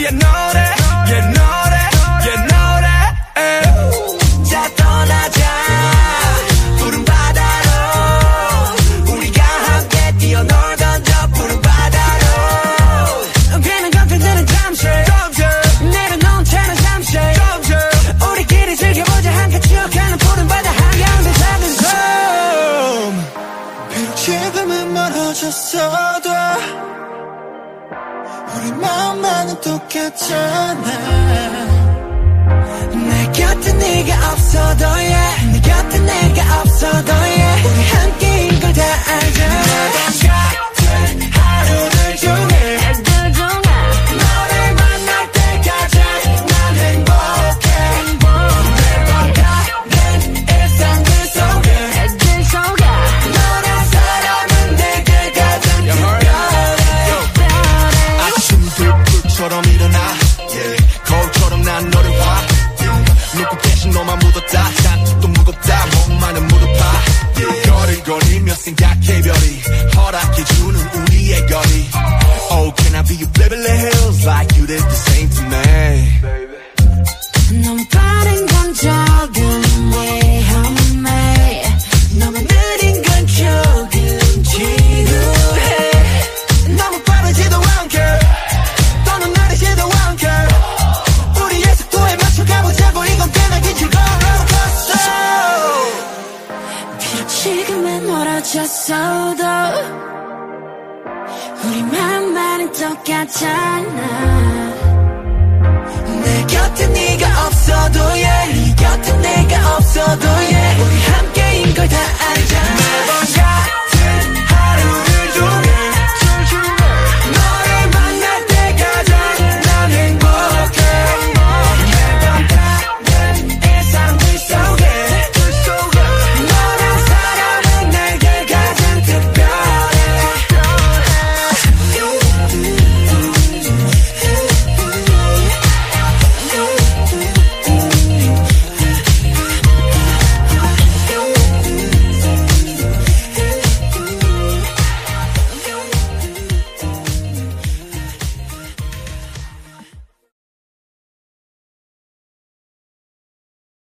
위한 노래 yeah, 노래 노래 자 떠나자. 푸른 바다로 우리가 함께 뛰어놀 던져 푸른 바다로. 괜한 걱정들은 잠시. 내려놓은 채널 잠시. 우리끼리 즐겨보자. 한껏 추억하는 푸른 바다. 한가운데 작은 섬 비록 지금은 멀어졌어도 우리 마음만은 똑같잖아. 내 곁에 네가 없어도 yeah 내 곁에 내가 없어도 yeah 우리 함께 너만 묻었다 잔뜩도 무겁다 목마른 무릎아 yeah. 거리거리며 생각해 별이 허락해주는 우리의 거리 Oh can I be your Beverly Hills like you did the same to me 멀어졌어도 우리 마음만은 똑같잖아. 내 곁에 네가 없어도 yeah 네 곁에